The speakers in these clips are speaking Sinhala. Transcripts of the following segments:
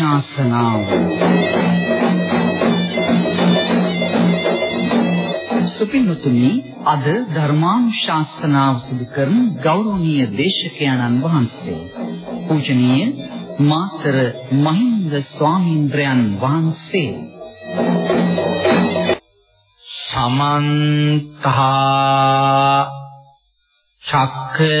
ධර්මානුශාසනාව සුපින්තුනි අද ධර්මානුශාසනාව සිදු කරන ගෞරවනීය දේශකයන්න් වහන්සේ පූජනීය මාතර මහින්ද ස්වාමීන්ද්‍රයන් වහන්සේ. සමන්තා චක්කවාලීසු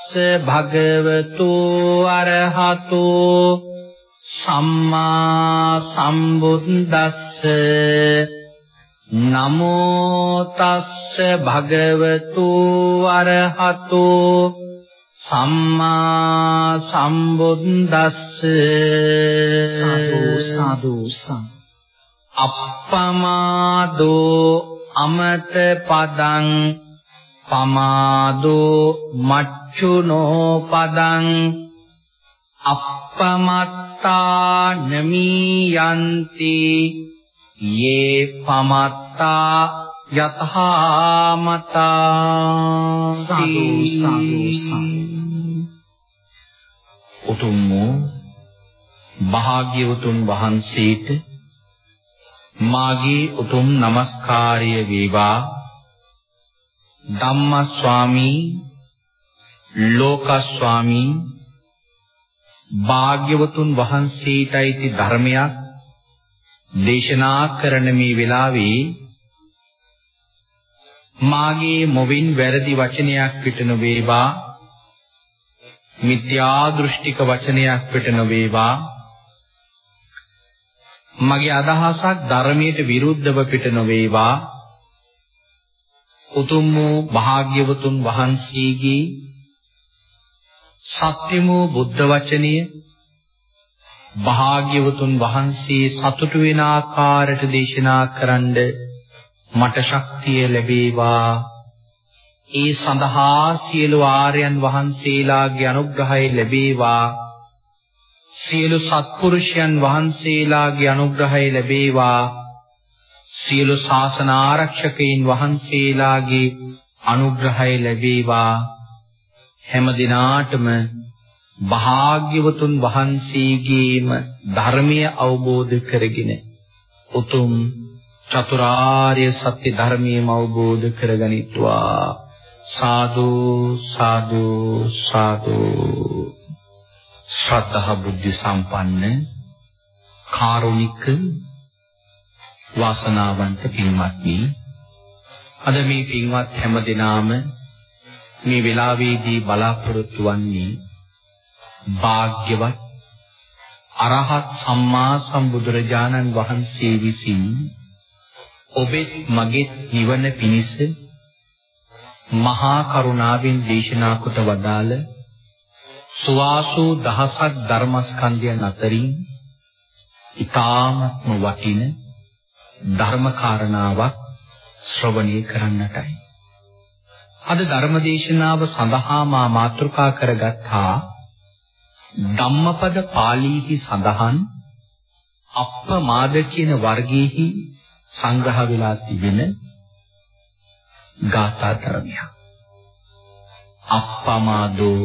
භගවතු අරහතෝ සම්මා සම්බුද්දස්ස නමෝ තස්ස භගවතු අරහතෝ සම්මා සම්බුද්දස්ස සාදු සාදු සම් අප්පමාදෝ අමත පදං පමාදෝ මච්චුනෝ පදං අප්පමත්තා නමීයන්ති යේ පමත්තා යතහාමතා සාදු සම් උතුම් භාග්‍යවතුන් වහන්සේට මාගේ උතුම් নমස්කාරය වේවා ධම්ම ස්වාමී ලෝක ස්වාමී භාග්‍යවතුන් වහන්සේටයි ධර්මයක් දේශනා කරන මේ වෙලාවේ මාගේ මොවින් වැරදි වචනයක් පිට නොවේවා මිත්‍යා දෘෂ්ටික වචනයක් පිට නොවේවා. මගේ අදහසක් ධර්මයට විරුද්ධව පිට නොවේවා. උතුම් වූ භාග්‍යවතුන් වහන්සේගේ සත්‍යම බුද්ධ වචනය භාග්‍යවතුන් වහන්සේ සතුටු වෙන ආකාරයට දේශනා කරන්න මට ශක්තිය ලැබේවා. ඒ සඳහා සියලු ආර්යයන් වහන්සේලාගේ අනුග්‍රහය ලැබේවා. සියලු සත්පුරුෂයන් වහන්සේලාගේ අනුග්‍රහය ලැබේවා. සියලු ශාසන ආරක්ෂකයින් වහන්සේලාගේ අනුග්‍රහය ලැබේවා. හැම දිනාටම භාග්‍යවතුන් වහන්සේගේම ධර්මය අවබෝධ කරගෙන උතුම් චතුරාර්ය සත්‍ය ධර්මයම අවබෝධ කරගනිත්වා. සාදු සාදු සාදු. ශ්‍රද්ධා බුද්ධ සම්පන්න කාරුණික වාසනාවන්ත පින්වත්නි. අද මේ පින්වත් හැම දිනාම මේ වෙලාවේදී බලාපොරොත්තු වන්නේ භාග්‍යවත් අරහත් සම්මා සම්බුදුරජාණන් වහන්සේ විසින් ඔබෙත් මගෙත් නිවන පිණිස මහා කරුණාවෙන් දේශනා කොට වදාළ සුවාසු දහසක් ධර්මස්කන්ධයන් අතරින් ඊ타ත්ම වටින ධර්ම කාරණාවක් ශ්‍රවණය කරන්නටයි. අද ධර්ම දේශනාව සඳහා මා මාතෘකා කරගත්තා ධම්මපද පාළීහි සඳහන් අප්පමාද කියන වර්ගයේහි සංග්‍රහ වෙලා තිබෙන ගාථා ධර්මයක්. අප්පමාදෝ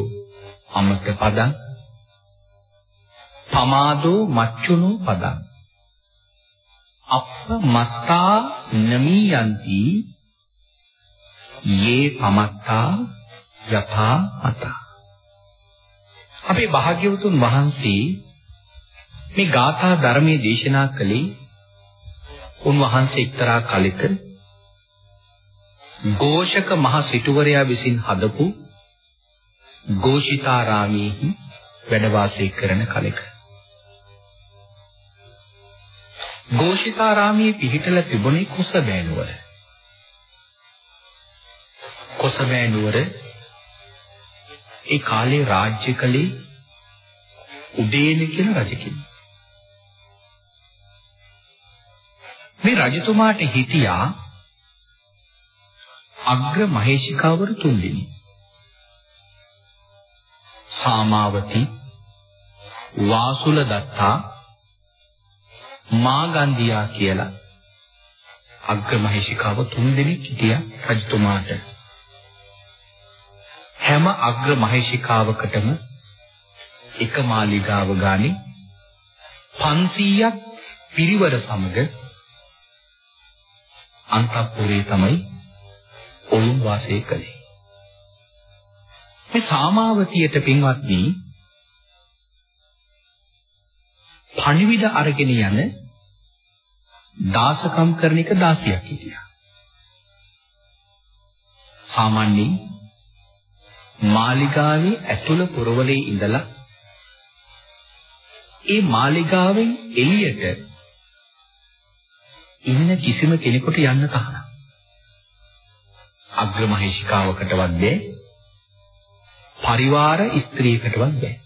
අමත පදං පමාදෝ මච්චුනෝ පදං අපමත්තා නමීයන්ති. යේ පමත්තා යථා මතා අපේ භාග්‍යවතුන් වහන්සේ මේ ගාථා ධර්මයේ දේශනා කළේ උන්වහන්සේ එක්තරා කලෙක ഘോഷක මහ සිටුවරයා විසින් හදපු ഘോഷිතාරාමයේහි වැඩ වාසය කරන කලෙක. ഘോഷිතාරාමයේ පිහිටලා තිබුණේ කුසබෑ නුවර කොසබෑ නුවර ඒ කාලේ රාජ්‍ය කලේ උදේන කියන රජ කෙනෙක්. මේ රජතුමාට හිටියා අග්‍ර මහේශිකාවරු තුන්දෙනි. සාමාවති වාසුල දත්තා මාගන්දියා කියලා අග්‍ර මහේශිකාව තුන්දෙනෙක් හිටියා රජතුමාට. හැම අග්‍ර මහේශිකාවකටම එක මාලිගාව ගානේ 500ක් පිරිවර සමග අන්තපුරේ තමයි ඔවුන් වාසය කළේ. මේ සාමාවතියට පින්වත්නි පණිවිඩ අරගෙන යන දාසකම් කරන එක දාසියක් හිටියා. සාමාන්‍යයෙන් මාලිගාවේ ඇතුළ පුරවලේ ඉඳලා ඒ මාලිගාවෙන් එළියට ඉන්න කිසිම කෙනෙකුට යන්න තහනම්. අග්‍රමහේශිකාවකටවත් බැහැ. පරිවාර ස්ත්‍රියකටවත් බැහැ.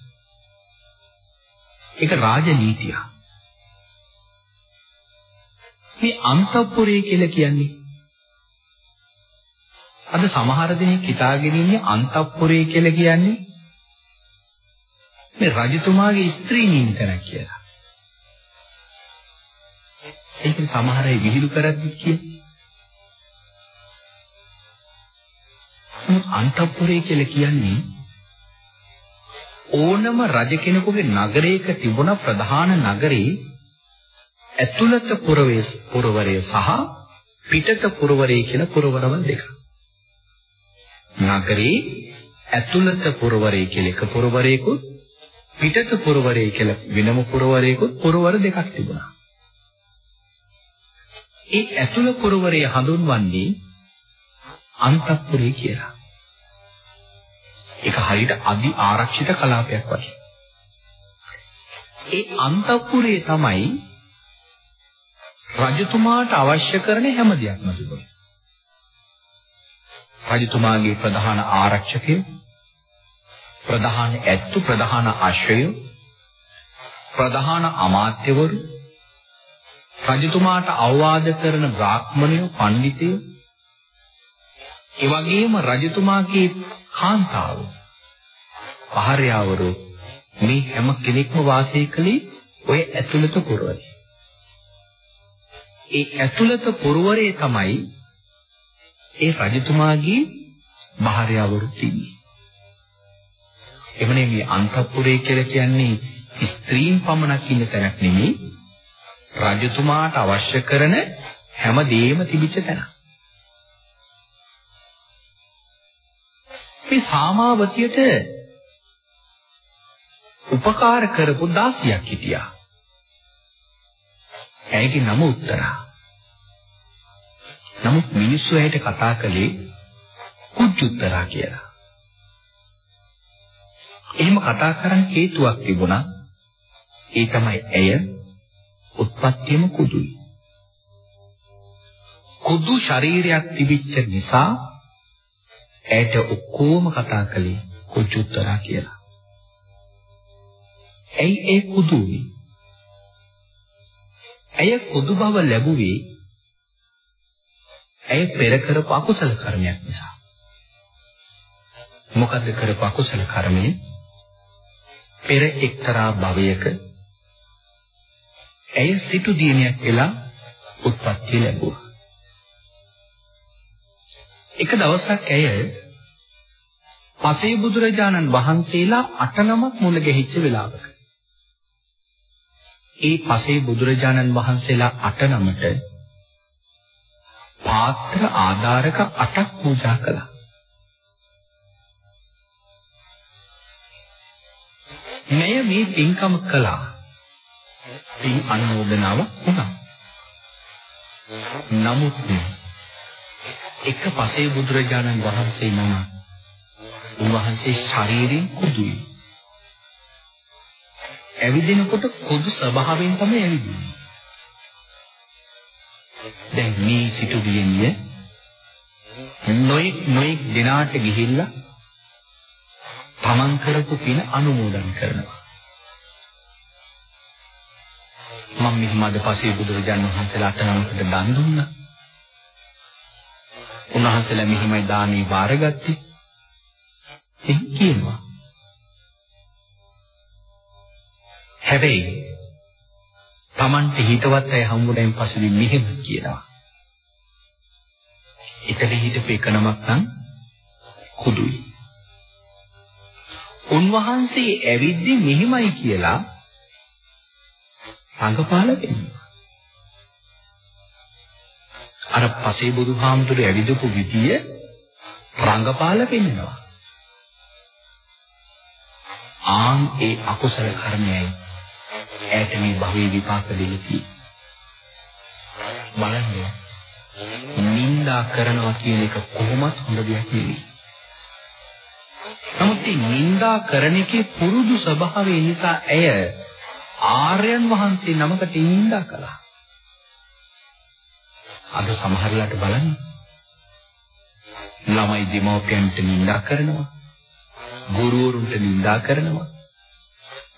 ඒක රාජනීතිය. මේ අන්තපුරය කියලා කියන්නේ අද සමහර දෙනෙක් හිතාගෙන ඉන්නේ අන්තපුරේ කියලා කියන්නේ මේ රජතුමාගේ ස්ත්‍රීන් ඉන්න තැනක් කියලා. ඒකෙන් සමහර අය විහිළු කරද්දි කියන්නේ. අන්තපුරේ කියලා කියන්නේ ඕනම රජ කෙනෙකුගේ නගරයක තිබුණ ප්‍රධාන නගරේ ඇතුළත පුරවේ පුරවරය සහ පිටත පුරවරය කියලා පුරවරවල් දෙකක්. නගරේ ඇතුළත පුරවරය කියලා එක පුරවරයකුත් පිටත පුරවරය කියලා වෙනම පුරවරයකුත් පුරවර දෙකක් තිබුණා. ඒ ඇතුළ පුරවරය හඳුන්වන්නේ අන්තපුරේ කියලා. ඒක හරියට අදි ආරක්ෂිත කලාපයක් වගේ. ඒ අන්තපුරේ තමයි රජතුමාට අවශ්‍ය කරන හැම දෙයක්ම තිබුණේ. රජතුමාගේ ප්‍රධාන ආරක්ෂකය ප්‍රධාන ඇත්තු ප්‍රධාන ආශ්‍රය ප්‍රධාන අමාත්‍යවරු රජතුමාට අවවාද කරන බ්‍රාහ්මණයෝ පඬිතයෝ ඒ වගේම රජතුමාගේ කාන්තාව පහරයාවරු මේ හැම කෙනෙක්ම වාසය කළේ ඔය ඇතුළත පුරවරේ. ඒ ඇතුළත පුරවරේ තමයි ඒ රජතුමාගේ භාර්යාවරු තිබී. එමනේ මේ අන්තපුරේ කියලා කියන්නේ ස්ත්‍රීන් පමණක් ඉන්න තැනක් නෙමෙයි රජතුමාට අවශ්‍ය කරන හැම දෙයක්ම තිබිච්ච තැන. මේ සාමාවතියට උපකාර කරපු දාසියක් හිටියා. ඇයගේ නම උත්තරා. නමුත් මිනිස්සු ඇයට කතා කළේ කුජුත්තරා කියලා. එහෙම කතා කරන්න හේතුවක් තිබුණා. ඒ තමයි ඇය උත්පත්තියම කුදුයි. කුදු ශරීරයක් තිබිච්ච නිසා ඇයට ඔක්කොම කතා කළේ කුජුත්තරා කියලා. ඇයි ඒ කුදුයි? ඇය කුදු බව ලැබුවේ ඇය පෙර කරපු අකුසල කර්මයක් නිසා. මොකද්ද කරපු අකුසල කර්මය? පෙර එක්තරා භවයක ඇය සිටු දිනයක් වෙලා උත්පත්ති ලැබුවා. එක දවසක් ඇය පසේ බුදුරජාණන් වහන්සේලා අටනමක් මුල ගැහිච්ච වෙලාවක. ඒ පසේ බුදුරජාණන් වහන්සේලා අටනමට පාත්‍ර ආධාරක 8ක් පූජා කළා. මෙය මේ පින්කම කළා. පින් අනුමෝදනාව වුණා. නමුත් එක පසේ බුදුරජාණන් වහන්සේ නම උන්වහන්සේ ශරීරයෙන් කුදුයි. ඇවිදිනකොට කුදු ස්වභාවයෙන් තමයි ඇවිදින්නේ. දැන් මේ සිටු වියනිය නොයෙක් නොයෙක් දිනාට ගිහිල්ලා තමන් කරපු පින අනුමෝදන් කරනවා. මම මෙහිම අද පසේ බුදුරජාණන් වහන්සේලාට නමකට දන් දුන්නා. උන්වහන්සේලා මෙහිමයි දානි වාරගත්තේ. එහෙම කියනවා. හැබැයි Tamante හිතවත් අය හම්බුනයින් පස්සේ මෙහෙම කියනවා. එතන හිටපු එක නමක් නම් කුඩුයි. උන්වහන්සේ ඇවිද්දි මෙහිමයි කියලා රංගපාල වෙනවා. අර පසේ බුදුහාමුදුරු ඇවිදපු විදිය රංගපාල වෙන්නවා. ආන් ඒ අකුසල කර්මයයි ඈත මේ භවයේ විපාක දෙලති. බලන්න. නින්දා කරනවා කියන එක කොහොමත් හොඳ දෙයක් නෙවෙයි. නමුත් මේ නින්දා කරන එකේ පුරුදු ස්වභාවය නිසා ඇය ආර්යයන් වහන්සේ නමකට නින්දා කළා. අද සමහරලාට බලන්න. ළමයි දෙමව්පියන්ට නින්දා කරනවා. ගුරුවරුන්ට නින්දා කරනවා.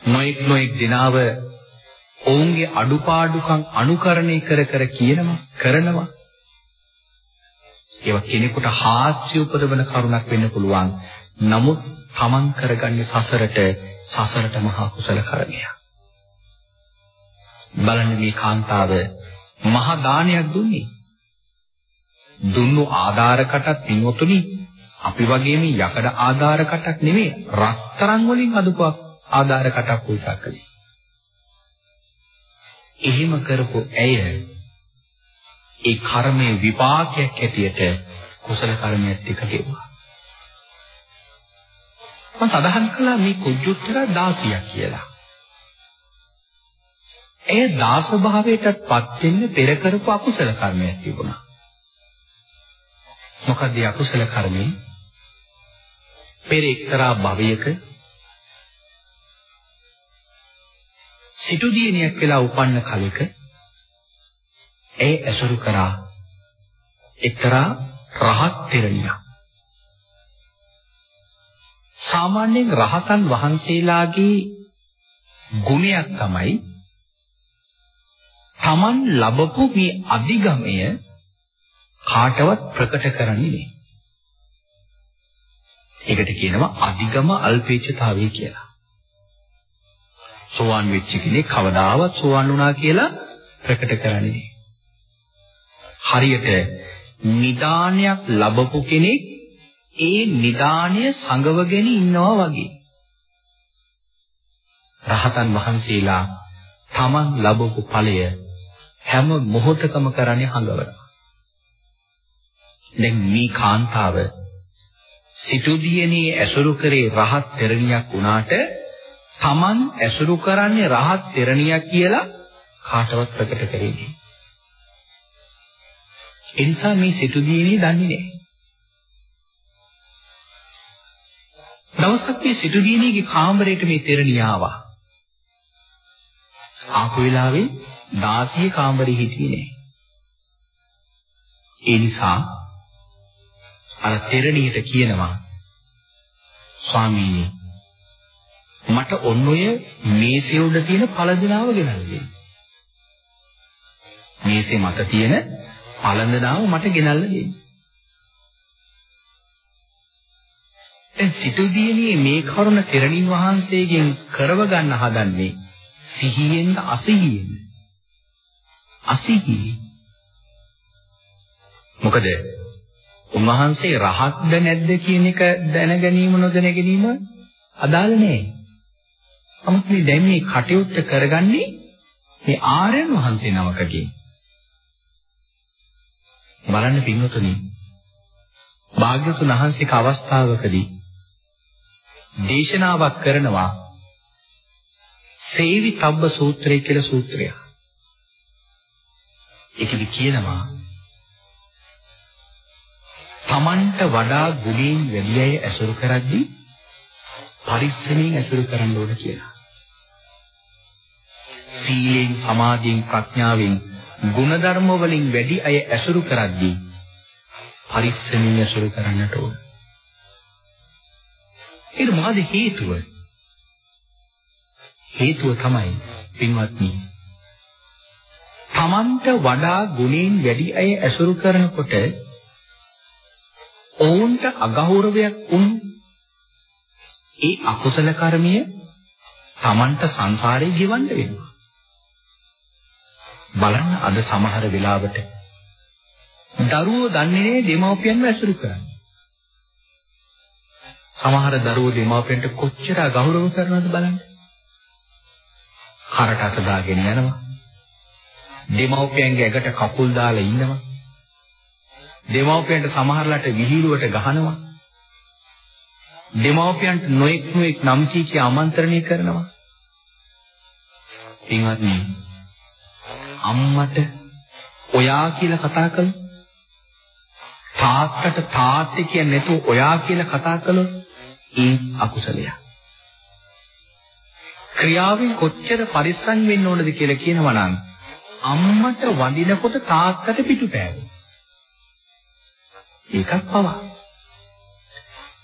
නොඑක් නොඑක් දිනාව ඔවුන්ගේ අඩුපාඩුකම් අනුකරණය කර කර කියනවා කරනවා. ඒවා කෙනෙකුට හාස්‍ය උපදවන කරුණක් වෙන්න පුළුවන්. නමුත් තමන් කරගන්නේ සසරට සසරට මහා කුසල කරණයක්. බලන්න මේ කාන්තාව මහා දානයක් දුන්නේ. දුන්නු ආධාරකටත් පින්වතුනි අපි වගේම යකඩ ආධාරකටක් නෙමෙයි රත්තරන් වලින් හදපු ආධාරකටක් පූජා කළේ. එහෙම කරපු ඇය ඒ කර්මයේ විපාකයක් ඇටියට කුසල කර්මයක් ටික ගෙවුවා. මම සඳහන් කළා මේ කුජුත්තර 16ක් කියලා. ඒ දාස භාවයටපත් වෙන්න පෙර කරපු අකුසල කර්මයක් තිබුණා. මොකද ඒ අකුසල කර්මේ පෙර එක්තරා භවයක සිටු දිනියක් වෙලා උපන්න කලෙක ඒ ඇසුරු කරා එක්තරා රහත් තෙරණියක්. සාමාන්‍යයෙන් රහතන් වහන්සේලාගේ ගුණයක් තමයි Taman ලැබපු මේ අධිගමය කාටවත් ප්‍රකට කරන්නේ නෑ. ඒකට කියනවා අධිගම අල්පේච්ඡතාවය කියලා. සෝවාන් වෙච්ච කෙනෙක් කවදාවත් සෝවාන් වුණා කියලා ප්‍රකට කරන්නේ නෑ. හරියට නිදානයක් ලැබපු කෙනෙක් ඒ නිදානය සංගවගෙන ඉන්නවා වගේ. රහතන් වහන්සේලා තමන් ලැබපු ඵලය හැම මොහොතකම කරන්නේ හඟවනවා. දැන් මේ කාන්තාව සිටුදියනේ ඇසුරු කරේ රහත් තෙරණියක් වුණාට තමන් ඇසුරු කරන්නේ රහත් තෙරණියක් කියලා කාටවත් ප්‍රකට කරේ නෑ. ඒ නිසා මේ සිටුදීනේ දන්නේ නැහැ. දවසක් මේ සිටුදීනේගේ කාමරයට මේ තෙරණිය ආවා. ආපු වෙලාවේ දාසිය කාමරේ හිටියේ නැහැ. ඒ නිසා අර තෙරණියට කියනවා ස්වාමීනි මට ඔන්න ඔය මේසේ උඩ තියෙන පළඳිනාව ගෙනල්ලා දෙන්න. මේසේ මත තියෙන පළඳනාව මට ගෙනල්ලා දෙන්න. දැන් සිටුදීනේ මේ කරුණ තෙරණින් වහන්සේගෙන් කරව ගන්න හදන්නේ සිහියෙන්ද අසිහියෙන්ද? අසිහියි. මොකද උන්වහන්සේ රහත්ද නැද්ද කියන එක දැන ගැනීම නොදැන ගැනීම අදාළ නැහැ. නමුත් මේ දැන් මේ කටයුත්ත කරගන්නේ මේ ආර්යයන් වහන්සේ නමකගේ. බලන්න පින්වතුනි භාග්‍යතුන් වහන්සේක අවස්ථාවකදී දේශනාවක් කරනවා සේවි තබ්බ සූත්‍රය කියලා සූත්‍රයක්. ඒකෙදි කියනවා තමන්ට වඩා ගුණයෙන් වැඩි අය ඇසුරු කරද්දී පරිස්සමෙන් ඇසුරු කරන්න ඕන කියලා. සීලෙන් සමාධියෙන් ප්‍රඥාවෙන් ගුණධර්ම වලින් වැඩි අය ඇසුරු කරද්දී පරිස්සමෙන් ඇසුරු කරන්නට ඕන. ඒක මොකද හේතුව? හේතුව තමයි පින්වත්නි තමන්ට වඩා ගුණයෙන් වැඩි අය ඇසුරු කරනකොට ඔවුන්ට අගෞරවයක් වුන් ඒ අකුසල කර්මය තමන්ට සංසාරේ ගෙවන්න වෙනවා. බලන්න අද සමහර වෙලාවට දරුවෝ දන්නේ නැහැ දෙමව්පියන්ව ඇසුරු කරන්න. සමහර දරුවෝ දෙමව්පියන්ට කොච්චර ගෞරව කරනවද බලන්න. කරට අත දාගෙන යනවා. දෙමව්පියන්ගේ ඇඟට කකුල් දාලා ඉන්නවා. දෙමව්පියන්ට සමහරලාට විහිළුවට ගහනවා. දෙමව්පියන්ට නොඑක් නොඑක් නම් කී කිය ආමන්ත්‍රණය කරනවා. ඉන්වත්නි අම්මට ඔයා කියලා කතා කළොත් තාත්තට තාත්තේ කියන්නේ නැතුව ඔයා කියලා කතා කළොත් ඒ අකුසලයක්. ක්‍රියාවෙන් කොච්චර පරිස්සම් වෙන්න ඕනද කියලා කියනවා නම් අම්මට වඳිනකොට තාත්තට පිටුපෑවෙනවා. ඒකත් පවා.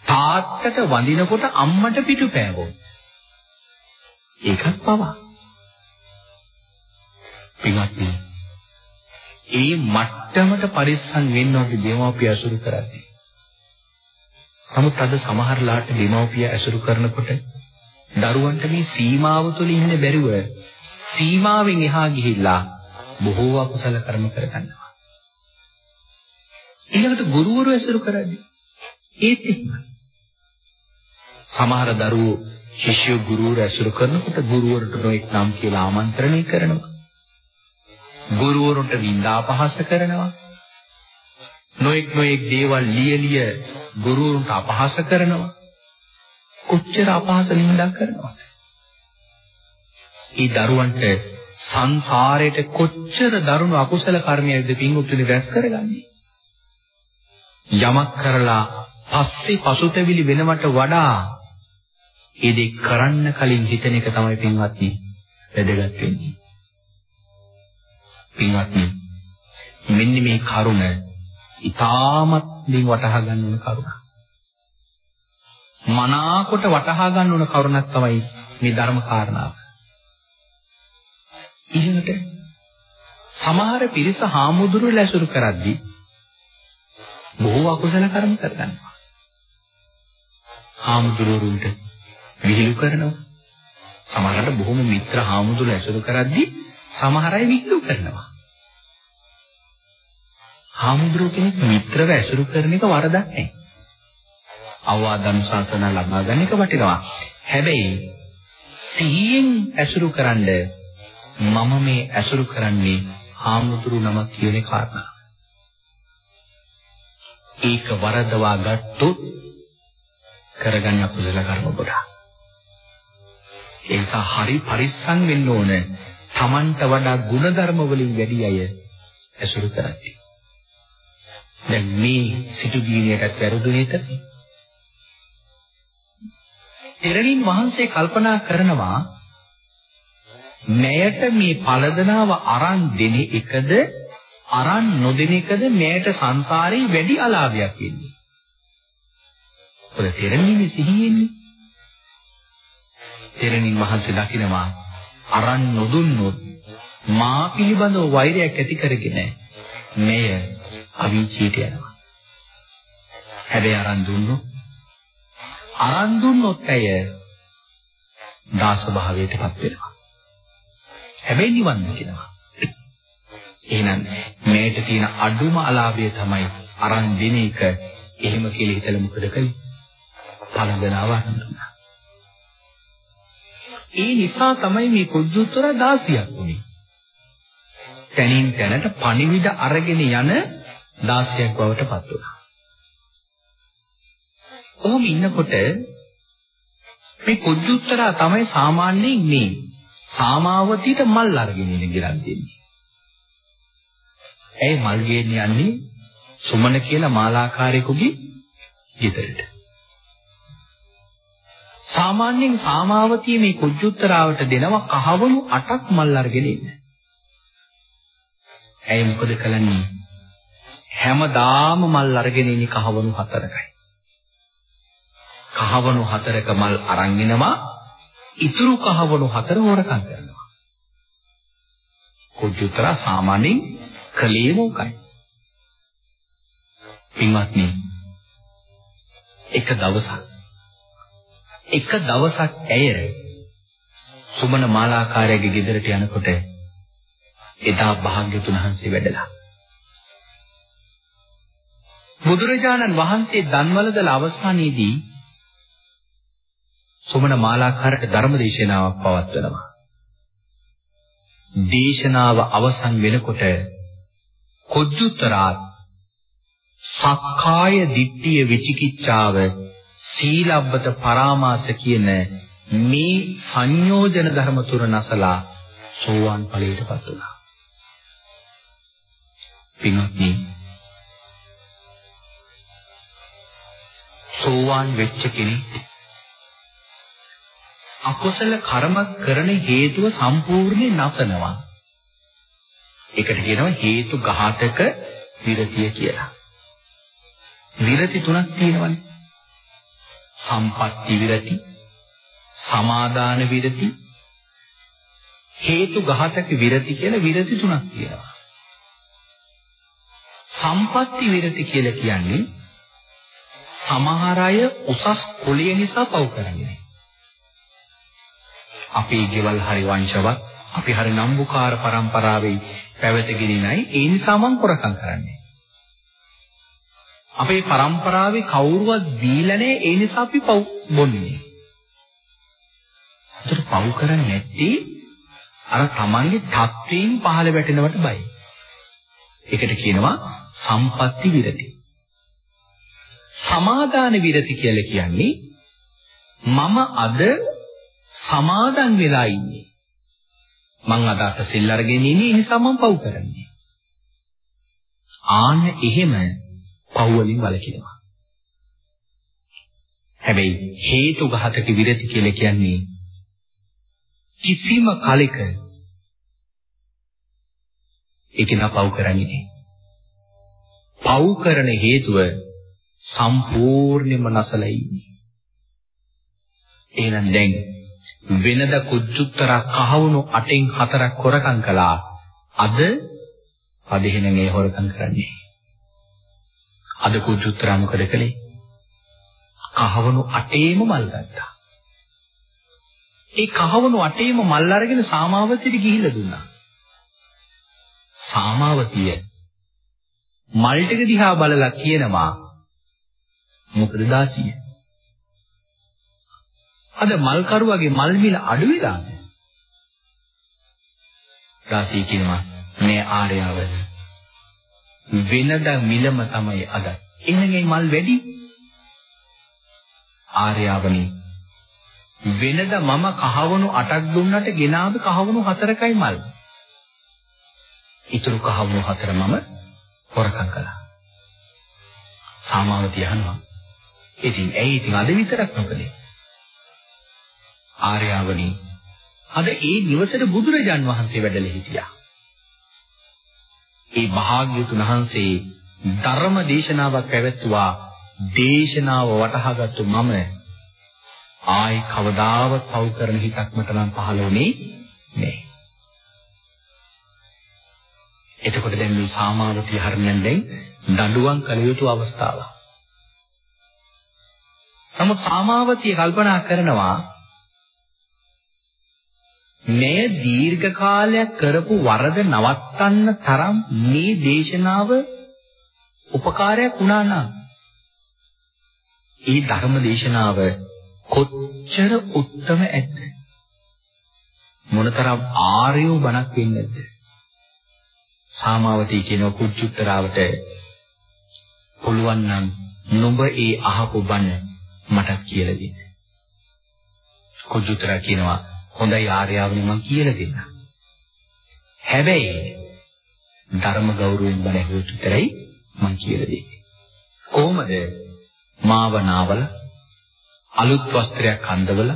තාත්තට වඳිනකොට අම්මට පිටුපෑවොත් ඒකත් පවා. පින්වත්නි ඒ මට්ටමට පරිස්සම් වෙන්න ඕනේ දෙමව්පිය අසුරු කරන්නේ. නමුත් අද සමහරලාට දෙමව්පිය අසුරු කරනකොට දරුවන්ට මේ සීමාව තුළ ඉන්න බැරිව සීමාවෙන් එහා ගිහිල්ලා බොහෝ අකුසල කර්ම කරගන්නවා. ඊළඟට ගුරුවරු ඇසුරු කරද්දී ඒත් එහෙමයි. සමහර දරුවෝ ශිෂ්‍ය ගුරුවරු ඇසුරු කරනකොට ගුරුවරට නොඑක් නම් කියලා ආමන්ත්‍රණය කරනවා. ගුරුවරුන්ට නිඳා අපහාස කරනවා. නොඑක් නොඑක් දේවල් ලියලිය ගුරුවරුන්ට අපහාස කරනවා. කොච්චර අපහාස නිඳා කරනවද? ඒ දරුවන්ට සංසාරයට කොච්චර දරුණු අකුසල කර්මයක්ද පින්උතුනි රැස් කරගන්නේ? යමක් කරලා පස්සේ පසුතැවිලි වෙනවට වඩා ඒ දෙක කරන්න කලින් හිතන එක තමයි පින්වත්නි වැදගත් වෙන්නේ. පින්වත්නි මෙන්න මේ කරුණ ඊටාමත් දින් වටහා ගන්න ඕන කරුණ. මනාකොට වටහා ගන්න ඕන කරුණක් තමයි මේ ධර්ම කාරණාව. ඊළඟට සමහර පිරිස හාමුදුරුවෝ ලැසුරු කරද්දී බොහෝ අකුසල කර්ම කරගන්නවා. හාමුදුරුවරුන්ට විහිළු කරනවා. සමහරවිට බොහොම මිත්‍ර හාමුදුරුවෝ ලැසුරු කරද්දී සමහර අය විහිළු කරනවා. හාමුදුරුවෝ කෙනෙක් මිත්‍රව ඇසුරු කරන එක වරදක් නැහැ. අවවාද අනුශාසන ලබා ගන්න එක වටිනවා. හැබැයි සිහියෙන් ඇසුරු කරන්ඩ මම මේ ඇසුරු කරන්නේ හාමුදුරු නමක් කියන කාරණා. ඒක වරදවා ගත්තොත් කරගන්න කුසල කර්ම ගොඩක්. ඒ නිසා හරි පරිස්සම් වෙන්න ඕන. Tamanට වඩා ಗುಣධර්ම වලින් වැඩි අය ඇසුරු කරන්නේ. දැන් මේ සිටු දිනියටත් වැරදුනේද? තෙරණින් වහන්සේ කල්පනා කරනවා මෙයට මේ පළදනාව අරන් දෙන එකද අරන් නොදෙන එකද මෙයට සංසාරේ වැඩි අලාභයක් වෙන්නේ. ඔය තෙරණියේ සිහියෙන්නේ. තෙරණින් වහන්සේ දකිනවා අරන් නොදුන්නොත් මා පිළිබඳව වෛරයක් ඇති කරගෙන මෙය අවීචියට යනවා. හැබැයි අරන් දුන්නොත් අරන් දුන්නොත් ඇය දාස භාවයටපත් වෙනවා. හැබැයි නිවන් දකිනවා. එහෙනම් මේට තියෙන අඩුම අලාභය තමයි අරන් දෙන එක. එහෙම කියලා හිතලා මොකද කළේ? පළඳනාව අරන්දුනා. ඒ නිසා තමයි මේ කුජුත්තර 16ක් වුනේ. තනින් තැනට පණිවිඩ අරගෙන යන 16ක් බවට පත් වුණා. කොහොම ඉන්නකොට මේ කුජුත්තරා තමයි සාමාන්‍යයෙන් මේ සාමාවතීට මල් අරගෙන ඉන්න ගිරන් දෙන්නේ. ඇයි මල් ගේන්න යන්නේ? සුමන කියලා මාලාකාරයෙකුගේ ගෙදරට. සාමාන්‍යයෙන් සාමාවතිය මේ කුජුත්තරාවට දෙනවා කහවණු 8ක් මල් අරගෙන ඉන්න. ඇයි මොකද කලන්නේ? හැමදාම මල් අරගෙන ඉන්නේ කහවණු 4කයි. කහවණු 4ක මල් අරන් එනවා ඉතුරු කහවණු 4 හොරකම් කරනවා. කුජුත්තරා සාමාන්‍යයෙන් කලේ මොකයි? පින්වත්නි එක දවසක් එක දවසක් ඇය සුමන මාලාකාරයාගේ ගෙදරට යනකොට එදා භාග්‍යතුන් වහන්සේ වැඩලා බුදුරජාණන් වහන්සේ ධන්වලදල අවස්ථානයේදී සුමන මාලාකාරට ධර්ම දේශනාවක් පවත්වනවා. දේශනාව අවසන් වෙනකොට කොජ්ජුත්තරාත් සක්කාය දිට්ඨිය විචිකිච්ඡාව සීලබ්බත පරාමාස කියන මේ සංයෝජන ධර්ම තුර නැසලා සෝවාන් ඵලයටපත් වුණා. පින්වත්නි සෝවාන් වෙච්ච කෙනෙක් අකුසල කර්ම කරන හේතුව සම්පූර්ණයෙන් නැසනවා. ඒකට කියනවා හේතු ඝාතක විරතිය කියලා. විරති තුනක් තියෙනවනේ. සම්පatti විරති, සමාදාන විරති, හේතු ඝාතක විරති කියලා විරති තුනක් තියෙනවා. සම්පatti විරති කියලා කියන්නේ සමහර අය උසස් කුලිය නිසා පව් කරන්නේ. අපේ ගෙවල් හරි වංශවත්, අපි හරි නම්බුකාර પરම්පරාවේ පැවතගෙනයි ඒ නිසා මම හොරකම් කරන්නේ. අපේ પરම්පරාවේ කවුරුවත් දීලා නැහැ ඒ නිසා අපි පව් බොන්නේ. ඒතර පව් කරන්නේ නැති අර තමන්ගේ தත්වයෙන් පහළ වැටෙනවට බයි. ඒකට කියනවා සම්පatti විරති. සමාදාන විරති කියලා කියන්නේ මම අද සමාදන් වෙලා ඉන්නේ. මං අද අත සිල් අරගෙන ඉන්නේ ඒ නිසා මං පව් කරන්නේ. ආන්න එහෙම පව් වලින් වළකිනවා. හැබැයි හේතු ඝාතක විරති කියලා කියන්නේ කිසිම කලෙක ඒක නා පව් කරන්නේ නෑ. පව් කරන හේතුව සම්පූර්ණයෙන්ම නැසලා ඉන්නේ. එහෙනම් දැන් වෙනද කුජුත්තර කහවණු 8න් 4ක් හොරකම් කළා. අද පදහෙනෙන් ඒ හොරකම් කරන්නේ. අද කුජුත්තර මොකද කළේ? කහවණු 8ේම මල් ගත්තා. ඒ කහවණු 8ේම මල් අරගෙන සාමාවතියට ගිහිල්ලා දුන්නා. සාමාවතිය මල් ටික දිහා බලලා කියනවා මොකද දාසිය? අද මල් කරුවගේ මල් මිල අඩු වෙලාද? දාසිය කියනවා මේ ආර්යව වෙනද මිලම තමයි අද. එහෙනම් මල් වැඩි. ආර්යවනි වෙනද මම කහවණු 8ක් දුන්නට ගෙනාව කහවණු 4කයි මල්. ඊතුරු කහවණු 4 මම හොරකම් කළා. සාමාවතිය අහනවා. ඉතින් ඇයි ඉතින් අද විතරක් නොකලේ? ආර්යවනි අද ඒ නිවසට බුදුරජාන් වහන්සේ වැඩලා හිටියා. ඒ භාග්‍යතුන් වහන්සේ ධර්ම දේශනාවක් පැවැත්වුවා. දේශනාව වටහාගත්තු මම ආයි කවදාවත් පව් කරන හිතක් මට නම් පහළ වුණේ නෑ. එතකොට දැන් මේ සාමාවතී හර්මයන් දැන් දඬුවම් කළ යුතු අවස්ථාවක්. නමුත් සාමාවතිය කල්පනා කරනවා මේ දීර්ඝ කාලයක් කරපු වරද නවත්තන්න තරම් මේ දේශනාව උපකාරයක් වුණා නම් ඒ ධර්ම දේශනාව කොච්චර උත්තම ඇද්ද මොනතරම් ආර්යෝ බණක් වෙන්නේ නැද්ද සාමාවතී කියන කුච්චුත්තරාවට පුළුවන් නම් නුඹ ඒ අහපු බණ මටත් කියලා දෙන්න. කුච්චුත්තරා කියනවා හොඳයි ආර්යාවනි මං කියලා දෙන්නම්. හැබැයි ධර්ම ගෞරවයෙන් බණ ඇහුවොත් විතරයි මං කියලා දෙන්නේ. කොහොමද මාව නාවල අලුත් වස්ත්‍රයක් අඳවල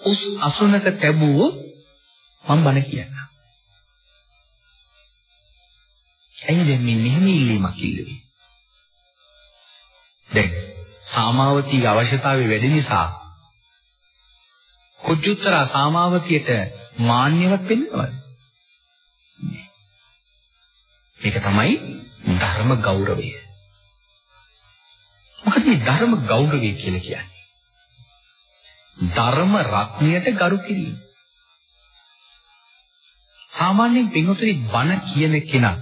උස් අසුනක තැබුවොත් මං බණ කියන්නම්. ඇයි දැන් මේ මෙහෙම ඉල්ලීමක් ඉල්ලුවේ? දැන් සාමාවතී අවශ්‍යතාවය වැඩි නිසා කුජුත්තර සාමාවතියට මාන්නයක් වෙන්නවද? මේක තමයි ධර්ම ගෞරවය. මොකද මේ ධර්ම ගෞරවය කියලා කියන්නේ? ධර්ම රත්නයට ගරු කිරීම. සාමාන්‍යයෙන් පින්වතුනි බණ කියන කෙනා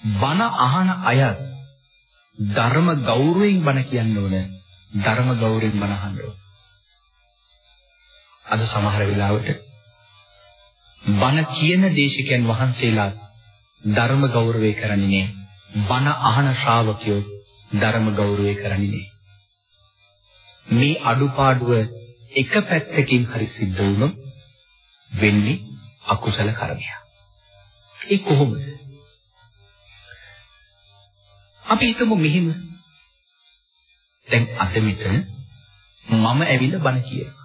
බණ අහන අය ධර්ම ගෞරවයෙන් බණ කියන්න ඕන. ධර්ම ගෞරවයෙන් බණ අහන්න ඕන. අද සමහර වෙලාවට බණ කියන දේශකයන් වහන්සේලා ධර්ම ගෞරවය කරන්නේ නෑ. බණ අහන ශ්‍රාවකයෝ ධර්ම ගෞරවය කරන්නේ නෑ. මේ අඩුපාඩුව එක පැත්තකින් හරි සිද්ධ වුණොත් වෙන්නේ අකුසල කර්මයක්. ඒ කොහොමද? අපි හිතමු මෙහිම දැන් අද මෙතන මම ඇවිල්ලා බණ කියනවා.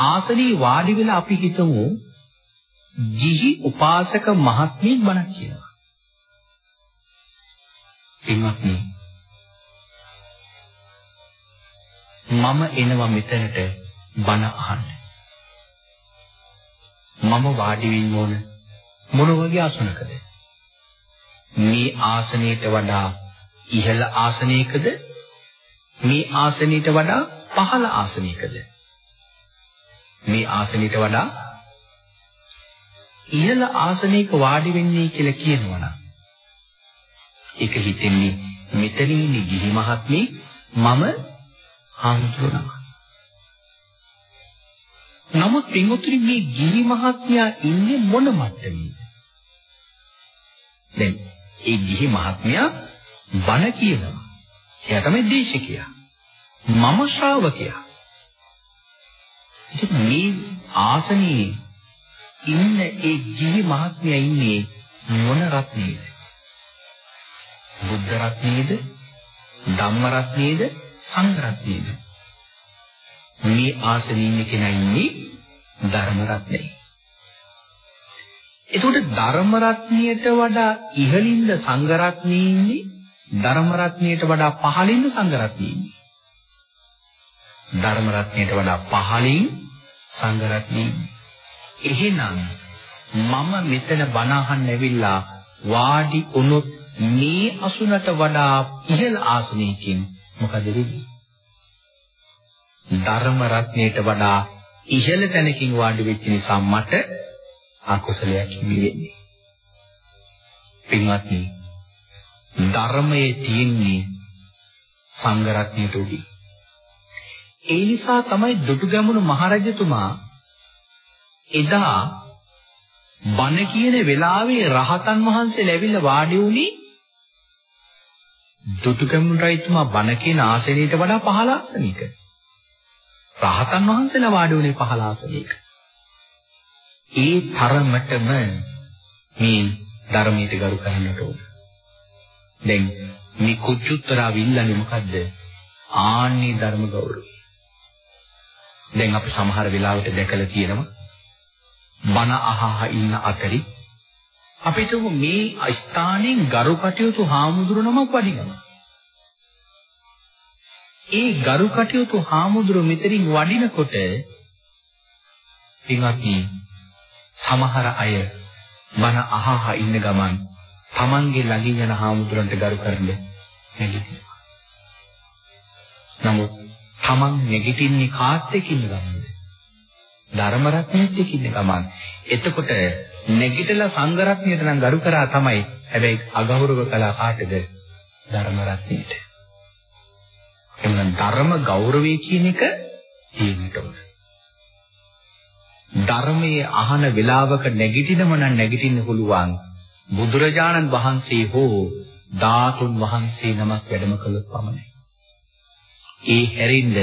ආසනී වාඩි වෙලා අපි හිතමු ගිහි උපාසක මහත්මියක් බණක් කියනවා. එන්නත්නි මම එනවා මෙතනට බණ අහන්න. මම වාඩි වෙන්න ඕන මොන වගේ ආසනකද? මේ ආසනයට වඩා ඉහළ ආසනයකද මේ ආසනයට වඩා පහළ ආසනයකද මේ ආසනයට වඩා ඉහළ ආසනයක වාඩි වෙන්නේ කියලා කියනවා නම් ඒක හිතෙන්නේ මෙතන ඉන්නේ ගිහි මහත්මේ මම හාමුදුරුවෝ නමුත් පින්වතුනි මේ ගිහි මහත්මයා ඉන්නේ මොන මට්ටමේද දැන් ඒ ගිහි මහත්මයා බණ කියනවා. එයා තමයි දේශකයා. මම ශ්‍රාවකයා. ඉතින් මේ ආසනයේ ඉන්න ඒ ගිහි මහත්මයා ඉන්නේ මොන රත්නයේද? බුද්ධ රත්නයේද? ධම්ම රත්නයේද? සංඝ රත්නයේද? මේ ආසනයේ ඉන්න කෙනා ඉන්නේ ධර්ම රත්නයේ. එතකොට ධර්ම රත්නියට වඩා ඉහළින්ද සංඝ රත්නිය ඉන්නේ ධර්ම රත්නියට වඩා පහළින්ද සංඝ රත්නිය ඉන්නේ ධර්ම රත්නියට වඩා පහළින් සංඝ රත්නිය එහෙනම් මම මෙතන බණ අහන්න ඇවිල්ලා වාඩි වුණොත් මේ අසුනට වඩා ඉහළ ආසනයකින් මොකද වෙන්නේ ධර්ම රත්නයට වඩා ඉහළ තැනකින් වාඩි වෙච්ච නිසා මට අකුසලයක් වෙන්නේ. පින්වත්නි ධර්මයේ තියෙන්නේ සංඝ රත්නයට උඩි. ඒ නිසා තමයි දුටුගැමුණු මහරජතුමා එදා බණ කියන වෙලාවේ රහතන් වහන්සේ ලැබිලා වාඩි වුණේ දුටුගැමුණු රජතුමා බණ කියන ආසනයට වඩා පහළ ආසනයක. රහතන් වහන්සේලා වාඩි වුණේ පහළ ආසනයක. ඒ තරමටම මේ ධර්මයට ගරු කරන්නට ඕන. දැන් මේ කුච්චුත්තරා විල්ලන්නේ මොකද්ද? ආන්නේ ධර්ම ගෞරවය. දැන් අපි සමහර වෙලාවට දැකලා තියෙනවා බණ අහහ ඉන්න අතරි අපිට මේ ස්ථානයෙන් ගරු කටයුතු හාමුදුරු නමක් වඩිනවා. ඒ ගරු කටයුතු හාමුදුරු මෙතනින් වඩිනකොට පින්වත්නි සමහර අය බණ අහහ ඉන්න ගමන් Tamange ළඟින් යන හාමුදුරන්ට ගරු කරන්න නැගිටිනවා. නමුත් Taman නැගිටින්නේ කාත් එක්කින්ද ගමන්ද? ධර්ම රත්නයේත් එක්කින්ද ගමන්. එතකොට නැගිටලා සංඝ රත්නයට නම් ගරු කරා තමයි. හැබැයි අගෞරව කළා කාටද? ධර්ම රත්නයට. එන්න ධර්ම ගෞරවය කියන එක තියෙන්නට ඕන. ධර්මයේ අහන වෙලාවක නැගිටිනම නම් නැගිටින්න පුළුවන් බුදුරජාණන් වහන්සේ හෝ ධාතුන් වහන්සේ නමක් වැඩම කළොත් පමණයි. ඒ හැරින්ද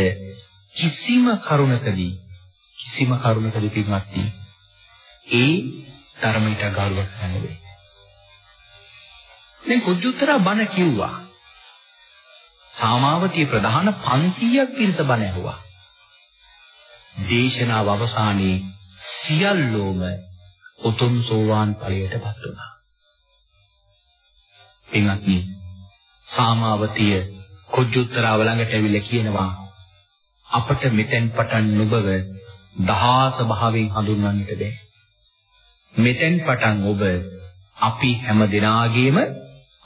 කිසිම කරුණකදී කිසිම කරුණකදී පින්වත්නි ඒ ධර්මයට ගෞරව කරන්න බෑ. දැන් කුජුත්තර බණ කිව්වා. සාමාවතී ප්‍රධාන 500ක් පිරිස බණ ඇහුවා. දේශනාව අවසානයේ සියල්ලෝම උතුම් සෝවාන් ඵලයටපත් වුණා. එන්නත්නි සාමාවතිය කුජුත්තරාව ළඟට ඇවිල්ලා කියනවා අපට මෙතෙන් පටන් නුඹව දහස භාවයෙන් හඳුන්වන්නට බෑ. මෙතෙන් පටන් ඔබ අපි හැම දිනාගේම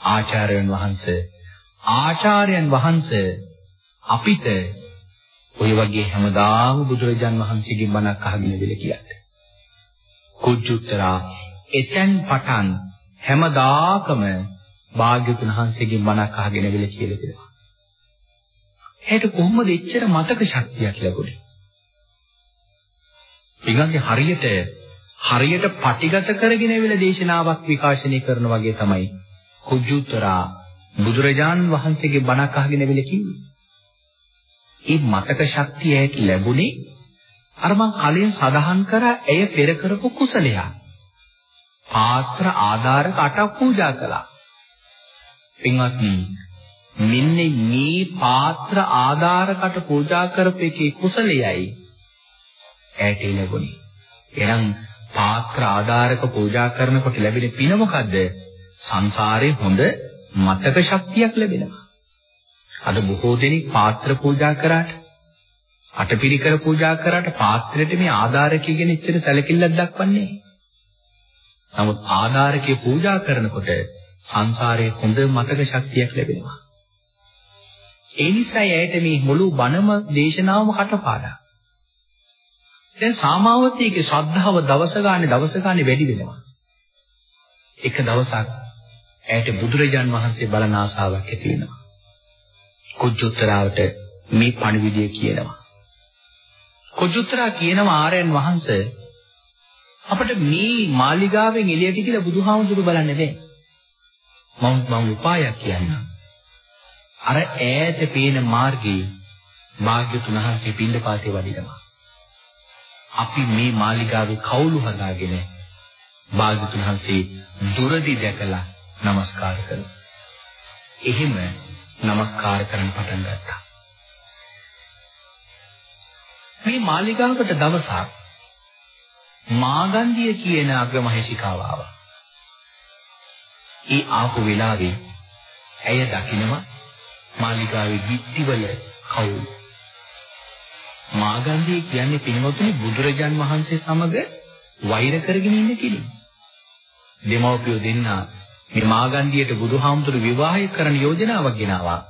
ආචාර්යයන් වහන්සේ ආචාර්යයන් වහන්සේ අපිට ඔය වගේ හැමදාම බුදුරජාන් වහන්සේගෙන් බණක් අහගෙන ඉවිල කියන්නේ. කුජුත්තරා එතෙන් පටන් හැමදාකම භාග්‍යතුන් වහන්සේගෙන් බණක් අහගෙන ඉවිල කියලා දෙනවා. ඒකට කොහොමද එච්චර මතක ශක්තියක් ලැබුණේ? ඊගන්ගේ හරියට හරියට පටිගත කරගෙන ඉවිල දේශනාවක් විකාශනය කරන වගේ තමයි කුජුත්තරා බුදුරජාන් වහන්සේගේ බණක් අහගෙන ඉවිල කිව්වේ. ඒ මතක ශක්තිය ඇයට ලැබුණේ අර මං කලින් සඳහන් කරා ඇය පෙර කරපු කුසලයක්. පාත්‍ර ආධාරක අටක් පූජා කළා. පින්වත්නි මෙන්න මේ පාත්‍ර ආධාරකට පූජා කරපු එකේ කුසලයයි ඇයට ලැබුණේ. එහෙනම් පාත්‍ර ආධාරක පූජා කරනකොට ලැබෙන පින මොකද්ද? සංසාරේ හොඳ මතක ශක්තියක් ලැබෙනවා. අද බොහෝ දෙනෙක් පාත්‍ර පූජා කරාට අටපිරිකර පූජා කරාට පාත්‍රයට මේ ආධාරකය ගැන එච්චර සැලකිල්ලක් දක්වන්නේ නමුත් ආධාරකේ පූජා කරනකොට සංසාරයේ හොඳ මතක ශක්තියක් ලැබෙනවා. ඒ නිසා ඇයට මේ මුළු බණම දේශනාවම කටපාඩම්. දැන් සාමාවතීගේ ශ්‍රද්ධාව දවස ගානේ දවස ගානේ වැඩි වෙනවා. එක දවසක් ඇයට බුදුරජාන් වහන්සේ බලන ආසාවක් ඇති වෙනවා. කුජුත්තරාවට මේ පණිවිඩය කියනවා. කුජුත්තරා කියනවා ආරයන් වහන්සේ අපිට මේ මාලිගාවෙන් එළියට කියලා බුදුහාමුදුරු බලන්න බෑ. මම මම උපායක් කියන්නම්. අර ඈත පේන මාර්ගයේ මාර්ගතුන් වහන්සේ පින්ඩපාතේ වඩිනවා. අපි මේ මාලිගාවේ කවුළු හදාගෙන මාර්ගතුන් වහන්සේ දුරදි දැකලා নমස්කාර කළා. එහෙම নমස්කාර කරන්න පටන් ගත්තා. මේ මාලිගාවට දවසක් මාගන්ධිය කියන අග්‍රමහේශිකාව ආවා. ඒ ආපු වෙලාවේ ඇය දකිනවා මාලිගාවේ ගිත්තිවල කවුරු. මාගන්ධිය කියන්නේ පින්වතුනි බුදුරජාන් වහන්සේ සමග වෛර කරගෙන ඉන්න කෙනෙක්. දෙමව්පියෝ දෙන්නා මේ මාගන්ධියට බුදුහාමුදුරු විවාහය කරන යෝජනාවක් ගෙනාවා.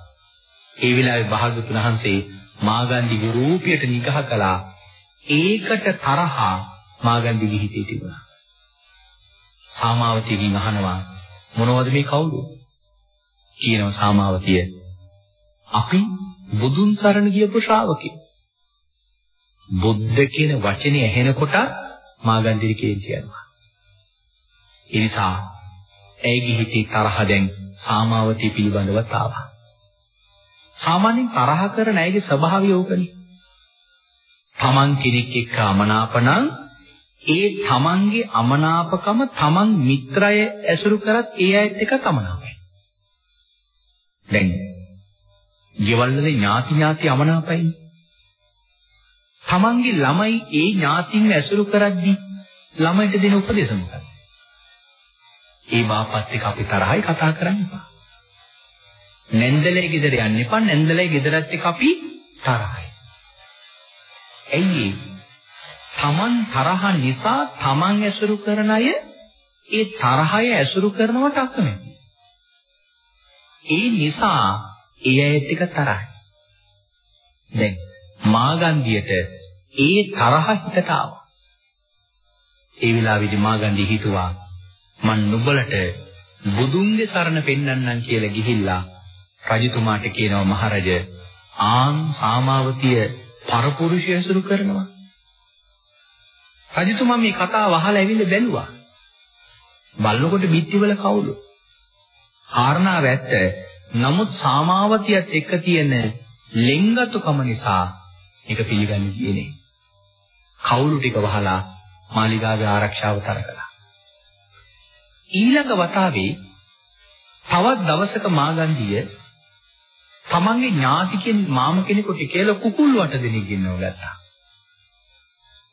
ඒ වෙලාවේ භාගතුන් වහන්සේ මාගන්ධිගේ රූපයට නිගහ කළා. ඒකට තරහා මාගන්ධිගේ හිතේ තිබුණා. සාමාවතියකින් අහනවා මොනවද මේ කවුද? කියනවා සාමාවතිය. අපි බුදුන් සරණ ගියපු ශ්‍රාවකෙක්. බුද්ධ කියන වචනේ ඇහෙනකොට මාගන්ධිරි කියනවා. ඒ නිසා ඇයිගේ හිතේ තරහ දැන් සාමාවතිය පිළිබඳව ආවා. සාමාන්‍යයෙන් තරහ කරන අයගේ ස්වභාවය ඕකනේ. තමන් කෙනෙක් එක්ක අමනාපනම් ඒ තමන්ගේ අමනාපකම තමන් මිත්‍රය ඇසුරු කරත් ඒ අයත් එක්ක තමනාපයි. දැන් ගෙවල් වල ඥාති ඥාති අමනාපයිනේ. තමන්ගේ ළමයි ඒ ඥාතින් ඇසුරු කරද්දී ළමයිට දෙන උපදේශ මොකක්ද? ඒ බාපත් එක්ක අපි තරහයි කතා කරන්න එපා. නැන්දලේ ගෙදර යන්න එපා. නැන්දලේ ගෙදරත් එක්ක අපි තරහයි. ඇයි තමන් තරහ නිසා තමන් ඇසුරු කරන අය ඒ තරහය ඇසුරු කරනවට අකමැති. ඒ නිසා ඒ අයත් එක්ක තරහයි. දැන් මාගන්දියට ඒ තරහ හිතට ආවා. ඒ වෙලාවේදී මාගන්දි හිතුවා මන් නුඹලට බුදුන්ගේ සරණ පෙන්වන්නම් කියලා ගිහිල්ලා රජතුමාට කියනවා මහරජ ආන් සාමාවතිය පරපුරුෂය ඇසුරු කරනවා. රජතුමා මේ කතාව අහලා ඇවිල්ලා බැලුවා. බලනකොට පිටිවල කවුද? කාරණාව ඇත්ත. නමුත් සාමාවතියත් එක්ක තියෙන ලෙන්ගතුකම නිසා ඒක පිළිගන්නේ කියන්නේ. කවුරු ටික වහලා මාලිගාවේ ආරක්ෂාව තර කළා. ඊළඟ වතාවේ තවත් දවසක මාගන්දිය තමන්ගේ ඥාතිකෙන් මාම කෙනෙකුට කියලා කුකුල් වට දෙනෙක් ගෙන්නව ගත්තා.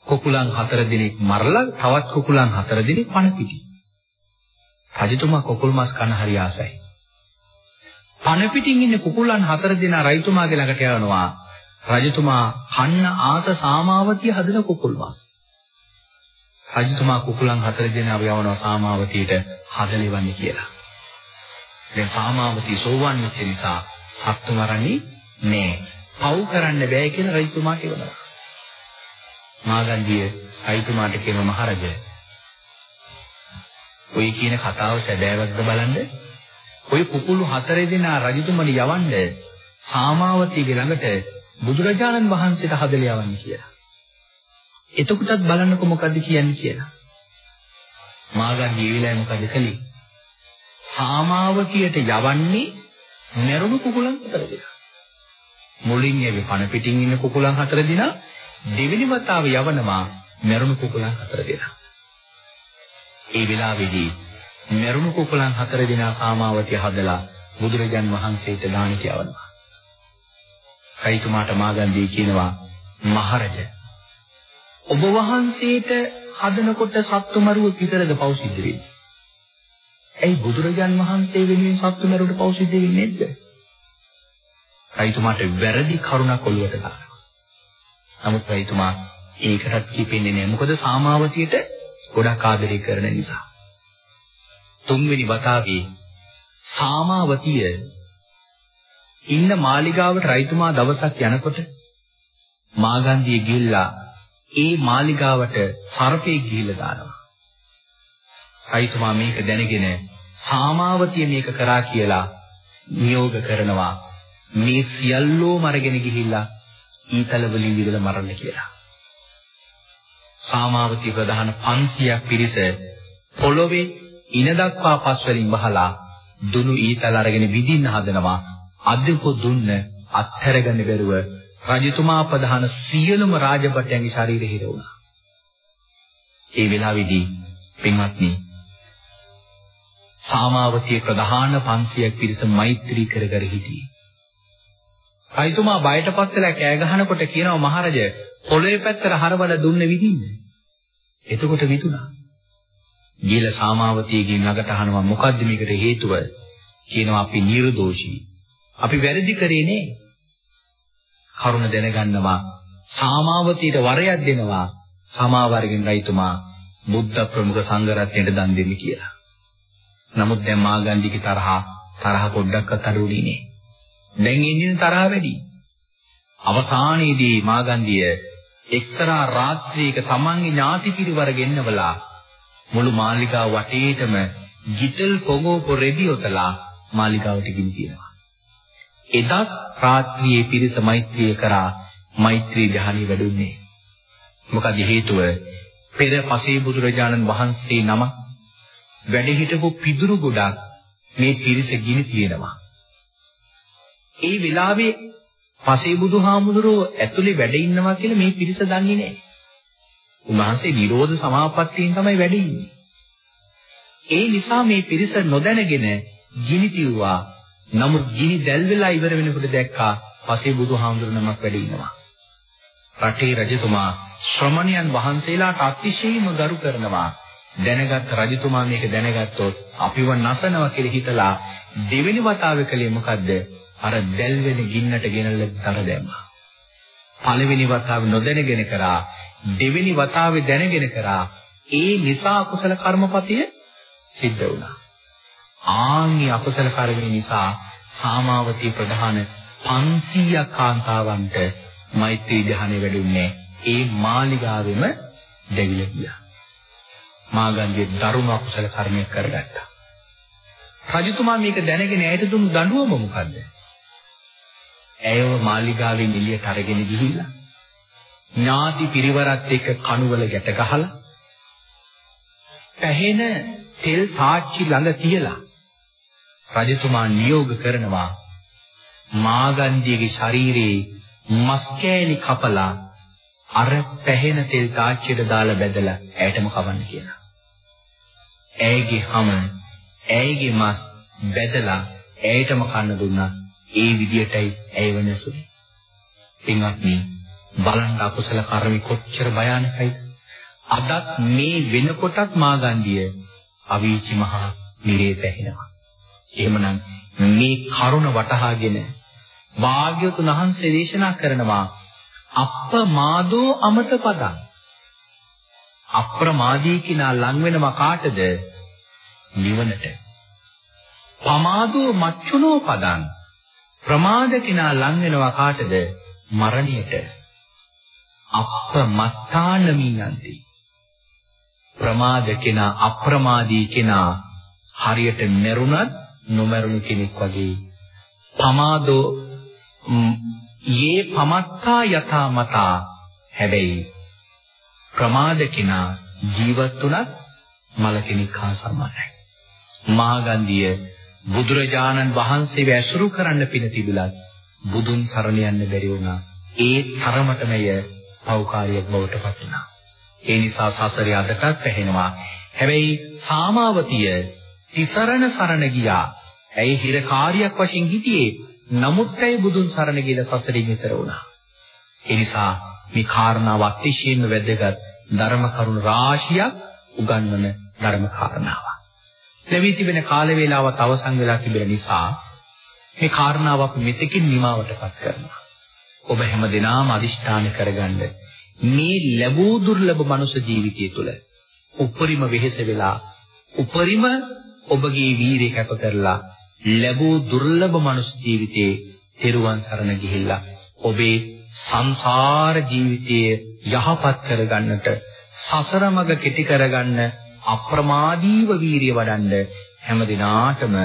කුකුලන් හතර දෙනෙක් මරලා තවත් කුකුලන් හතර දෙනෙක් පණ පිටි. රජතුමා කුකුල් මස් කන හරි ආසයි. පණ පිටින් ඉන්න කුකුලන් හතර දෙනා රජතුමාගේ ළඟට යනවා. රජතුමා කන්න ආස සාමාවතිය හදන කුකුල් මස්. රජතුමා කුකුලන් හතර දෙනාව යවනවා සාමාවතියට හදලෙවන්නේ කියලා. දැන් සාමාවතිය සෝවන් වෙච්ච නිසා සත්තු මරන්නේ නෑ. පව් කරන්න බෑ කියලා රජතුමා කියනවා. මාගන්දිය රජතුමාට කියන මහරජ ඔය කියන කතාව සැබෑවක්ද බලන්න. ඔය කුකුළු හතරේ දෙනා රජතුමනි යවන්න සාමාවතියගේ ළඟට බුදුරජාණන් වහන්සේට හදලා යවන්න කියලා. එතකොටත් බලන්නකො මොකද්ද කියන්නේ කියලා. මාගන්දිය වෙලාවේ මොකද කළේ? සාමාවතියට යවන්නේ මරුණු කුකුලන් හතර දෙනා. මුලින් එවි පණ පිටින් ඉන්න කුකුලන් හතර දෙනා දෙවෙනි වතාව යවනවා මරුණු කුකුලන් හතර දෙනා. ඒ වෙලාවේදී මරුණු කුකුලන් හතර දෙනා කාමාවතිය හදලා බුදුරජාන් වහන්සේට දාන කියවනවා. කයිතුමාට මාගන්දී කියනවා මහරජ ඔබ වහන්සේට හදනකොට සත්තු මරුව විතරද පව් සිද්ධ වෙන්නේ? ඇයි බුදුරජාන් වහන්සේ වෙනුවෙන් සත්තු මරුවට පව් සිද්ධ වෙන්නේ නැද්ද? රයිතුමාට වැරදි කරුණක් ඔළුවට දානවා. නමුත් රයිතුමා ඒකටත් කිපෙන්නේ නැහැ. මොකද සාමාවතියට ගොඩක් ආදරය කරන නිසා. තුන්වෙනි වතාවේ සාමාවතිය ඉන්න මාලිගාවට රයිතුමා දවසක් යනකොට මාගන්දිය ගිහිල්ලා ඒ මාලිගාවට සර්පෙක් ගිහිල්ලා දානවා. රයිතුමා මේක දැනගෙන සාමාවතිය මේක කරා කියලා නියෝග කරනවා මේ සියල්ලෝම අරගෙන ගිහිල්ලා ඊතල වලින් විදලා මරන්න කියලා. සාමාවතිය ප්‍රධාන 500ක් පිරිස පොළොවේ ඉන දක්වා පස් වලින් වහලා දුනු ඊතල අරගෙන විදින්න හදනවා අද්දපො දුන්න අත්හැරගන්න බැරුව රජතුමා ප්‍රධාන සියලුම රාජභටයන්ගේ ශරීරෙ හිර වුණා. ඒ වෙලාවේදී පින්වත්නි සාමාවතිය ප්‍රධාන 500ක් පිරිස මෛත්‍රී කර කර හිටියේ. රජතුමා බයටපත් වෙලා කෑ ගහනකොට කියනවා මහරජ පොළොවේ පැත්තට හරවල දුන්න විදින්න. එතකොට විතුණා. ගිල සාමාවතියගෙන් ළඟට අහනවා මොකද්ද මේකට හේතුව? කියනවා අපි නිර්දෝෂී. අපි වැරදි කරේ නේ. කරුණ දැනගන්නවා සාමාවතියට වරයක් දෙනවා සමාවර්ගෙන් රයිතුමා බුද්ධ ප්‍රමුඛ සංඝරත්නයට දන් දෙන්න කියලා. නමුත් දැන් මාගන්දිගේ තරහ තරහ පොඩ්ඩක්වත් අඩුුනේ නේ. දැන් ඉන්නේ තරහ වැඩි. අවසානයේදී මාගන්දිය එක්තරා රාත්‍රියක තමන්ගේ ඥාති පිරිවර ගෙන්නවලා මුළු මාලිගාව වටේටම ගිතල් පොගෝපො රෙදි ඔතලා මාලිගාවට ගිනි තියනවා. එදත් රාත්‍රියේ පිරිස මෛත්‍රිය කරා මෛත්‍රී ධානි වැඩුන්නේ. මොකද හේතුව පෙර පසේ බුදුරජාණන් වහන්සේ නම වැඩ හිටපු පිදුරු ගොඩක් මේ පිරිස ගිනි තියෙනවා. ඒ වෙලාවේ පසේ බුදුහාමුදුරුවෝ ඇතුලේ වැඩ ඉන්නවා කියලා මේ පිරිස දන්නේ නැහැ. උන්වහන්සේ නිරෝධ සමාපත්තියෙන් තමයි වැඩ ඉන්නේ. ඒ නිසා මේ පිරිස නොදැනගෙන ගිනි තියුවා. නමුත් ගිනි දැල් වෙලා ඉවර වෙනකොට දැක්කා පසේ බුදුහාමුදුරු නමක් වැඩ ඉන්නවා. රටේ රජතුමා ශ්‍රමණයන් වහන්සේලාට අතිශයින්ම ගරු කරනවා. දැනගත් රජතුමා මේක දැනගත්තොත් අපිව නසනවා කියලා හිතලා දෙවෙනි වතාවේ කලේ මොකද්ද? අර දැල් වෙන ගින්නට ගෙනල්ලා තර දැම්මා. පළවෙනි වතාවේ නොදැනගෙන කරා දෙවෙනි වතාවේ දැනගෙන කරා ඒ නිසා කුසල කර්මපතිය සිද්ධ වුණා. ආන්ගේ අකුසල කර්මය නිසා සාමාවතී ප්‍රධාන 500ක් කාන්තාවන්ට මෛත්‍රී ධ්‍යානෙ වැඩුන්නේ ඒ මාලිගාවෙම දෙවිල ගියා. මාගන්ගේ දරුණු අකුසල කර්මයක් කරගත්තා. රජතුමා මේක දැනගෙන ඇයට දුන්නු දඬුවම මොකද්ද? ඇයව මාලිගාවෙන් එළියට අරගෙන ගිහිල්ලා ඥාති පිරිවරත් එක්ක කණුවල ගැට ගහලා පැහෙන තෙල් තාච්චි ළඟ තියලා රජතුමා නියෝග කරනවා මාගන්ධියගේ ශරීරයේ මස් කෑලි කපලා අර පැහෙන තෙල් තාච්චියට දාලා බැදලා ඇයටම කවන්න කියලා. ඇයගේ හැම ඇයගේ මස් බැදලා ඇයටම කන්න දුන්නා. ඒ විදියටයි ඇය වෙනසුනේ. පින්වත්නි බලන්න අකුසල කර්ම කොච්චර භයානකයිද? අදත් මේ වෙනකොටත් මාගන්ධිය අවීචි මහා නිරේ පැහැෙනවා. එහෙමනම් මේ කරුණ වටහාගෙන වාග්යතුන් වහන්සේ දේශනා කරනවා අප්පමාදෝ අමත පදං. අප්‍රමාදී කිනා ලං වෙනවා කාටද? නිවනට. පමාදෝ මච්චුනෝ පදං. ප්‍රමාද කිනා ලං වෙනවා කාටද? මරණයට. අප්‍රමත්තාන මිනන්ති ප්‍රමාද කෙනා අප්‍රමාදී කෙනා හරියට මෙරුණත් නොමරුණු කෙනෙක් වගේ. පමාදෝ යේ පමත්තා යථා මතා හැබැයි ප්‍රමාද කෙනා ජීවත් වුණත් මල කෙනෙක් හා සමානයි. මාගන්ධිය බුදුරජාණන් වහන්සේව ඇසුරු කරන්න පින තිබිලත් බුදුන් සරණ යන්න බැරි වුණා. ඒ තරමටමය පෞකාරියක් බවට පත් වුණා ඒ නිසා සසරේ අදටත් පැහැෙනවා හැබැයි සාමාවතිය තිසරණ සරණ ගියා ඇයි හිරකාරියක් වශයෙන් හිටියේ නමුත් ඇයි බුදුන් සරණ ගිහලා සසරින් ඈතර වුණා. ඒ නිසා මේ කාරණාව අතිශයින්ම වැදගත් ධර්ම කරුණ රාශියක් උගන්වන ධර්ම කාරණාවක්. ලැබී තිබෙන කාල වේලාවත් අවසන් වෙලා තිබෙන නිසා මේ කාරණාව අපි මෙතකින් නිමාවටපත් කරනවා. ඔබ හැම දිනම අදිෂ්ඨාන කරගන්න. මේ ලැබූ දුර්ලභ මනුෂ්‍ය ජීවිතය තුළ උපරිම වෙහෙස වෙලා උපරිම ඔබගේ වීරිය කැප කරලා ලැබූ දුර්ලභ මනුස්ස ජීවිතයේ තෙරුවන් සරණ ගිහිල්ලා ඔබේ සංසාර ජීවිතයේ යහපත් කරගන්නට සසර මඟ කෙටි කරගන්න අප්‍රමාදීව වීරිය වඩන්න හැම දිනාටම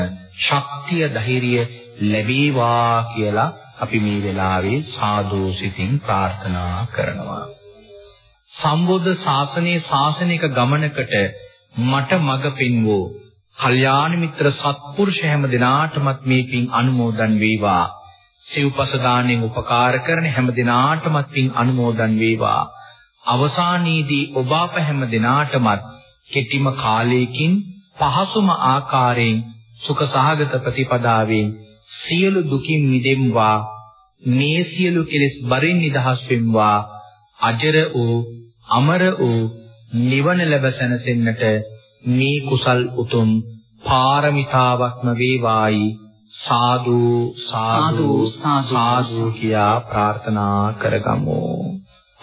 ශක්තිය ධෛර්යය ලැබේවා කියලා අපි මේ වෙලාවේ සාදු සිතින් ප්‍රාර්ථනා කරනවා. සම්බුද්ධ ශාසනයේ ශාසනික ගමනකට මට මඟ පෙන්වෝ කල්යාණ මිත්‍ර සත්පුරුෂ හැම දිනාටමත් මේ පින් අනුමෝදන් වේවා. සිව්පස දාණයෙන් උපකාර කරන හැම දිනාටමත් පින් අනුමෝදන් වේවා. අවසානයේදී ඔබ අප හැම දිනාටමත් කෙටිම කාලයකින් පහසුම ආකාරයෙන් සුඛ සහගත ප්‍රතිපදාවෙන් සියලු දුකින් මිදෙම්වා මේ සියලු කෙලෙස් බරින් නිදහස් වෙම්වා අජර වූ අමර වූ නිවන ලැබ සැනසෙන්නට මේ කුසල් උතුම් පාරමිතාවක්ම වේවායි. සාදු සාදු සාදු කියා ප්‍රාර්ථනා කරගමු.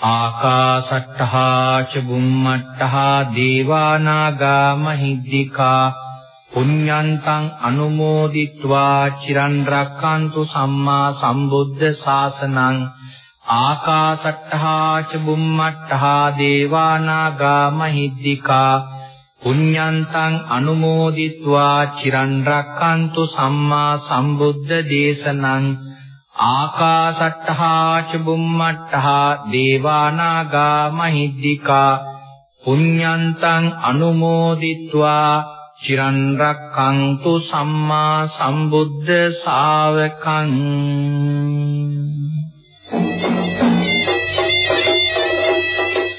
ආකාසට්ඨා ච බුම්මට්ඨා දේවානාගා මහිද්దికා පුඤ්ඤන්තං අනුමෝදිත්වා චිරන් රක්칸තු සම්මා සම්බුද්ධ ශාසනං ආකාසට්ඨා ච බුම්මට්ඨා දේවානාගා මහිද්దికා පුඤ්ඤන්තං අනුමෝදිත්වා චිරන් රක්칸තු සම්මා සම්බුද්ධ දේශනං ආකාසට්ඨා ච බුම්මට්ඨා දේවානාගා මහිද්దికා පුඤ්ඤන්තං අනුමෝදිත්වා චිරන් රක්칸තු සම්මා සම්බුද්ධ ශාවකං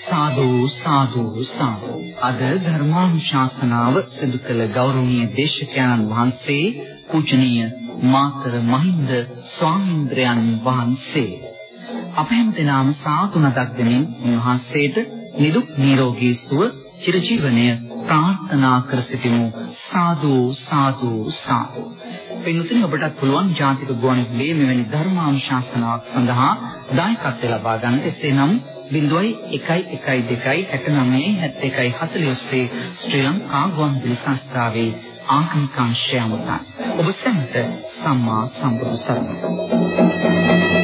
සාදු සාදු සාදු. අද ධර්මානුශාසනාව සිදු කළ ගෞරවනීය දේශකයන්න් වහන්සේ පූජනීය මාතර මහින්ද ස්වාමීන්ද්‍රයන් වහන්සේ. අප හැමදෙනාම සාදු නදක් දෙමින් උන්වහන්සේට නිදුක් නිරෝගී සුව චිරජීවනය ප්‍රාර්ථනා කර සිටිමු සාදු සාදු සාදු පින්තුනි ඔබටත් පුළුවන් ජාතික ගුවන්විදුලියේ මෙවැනි ධර්මානුශාසනාවක් සඳහා දායකත්වය ලබා ගන්නට එසේනම් 0112 69 71 40 ශ්‍රී ලංකා ගුවන්විදුලි සංස්ථාවේ ආගමික අංශය අමතයි. ඔබ සැමට සම්මා සම්බුදු සරණයි.